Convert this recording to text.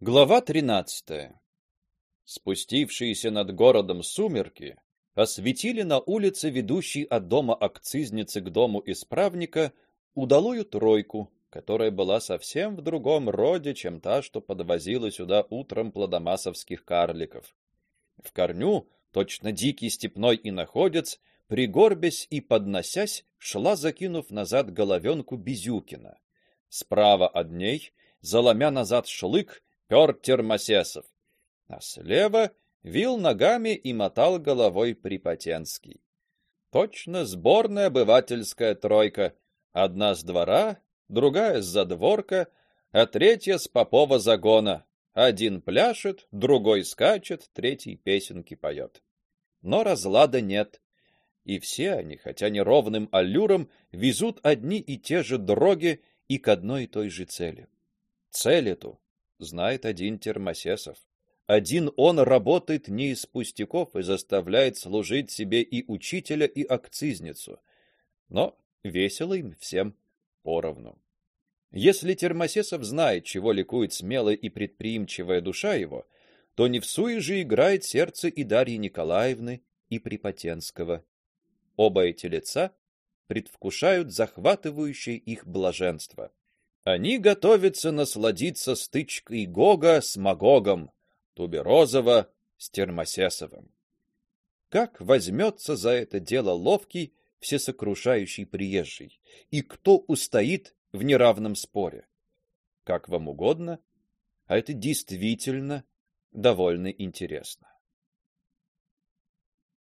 Глава 13. Спустившиеся над городом сумерки осветили на улице, ведущей от дома акцизницы к дому исправника, удалую тройку, которая была совсем в другом роде, чем та, что подвозила сюда утром плодомасовских карликов. В корню, точно дикий степной иноходец, пригорбясь и подносясь, шла, закинув назад головенку Безюкина. Справа от ней, заломя назад шлык, пёр Термосесов, а слева вил ногами и мотал головой Припотенский. Точно сборная обывательская тройка, одна с двора, другая с задворка, а третья с попова загона. Один пляшет, другой скачет, третий песенки поет. Но разлада нет. И все они, хотя неровным аллюром, везут одни и те же дороги и к одной и той же цели. Цель эту знает один Термосесов. Один он работает не из пустяков и заставляет служить себе и учителя, и акцизницу. Но весело им всем поровну. Если Термосесов знает, чего ликует смелая и предприимчивая душа его, то не в суе же играет сердце и Дарьи Николаевны, и Припотенского. Оба эти лица предвкушают захватывающее их блаженство. Они готовятся насладиться стычкой Гога с Магогом, Туберозова с Термосесовым. Как возьмется за это дело ловкий, всесокрушающий приезжий, и кто устоит в неравном споре? Как вам угодно, а это действительно довольно интересно.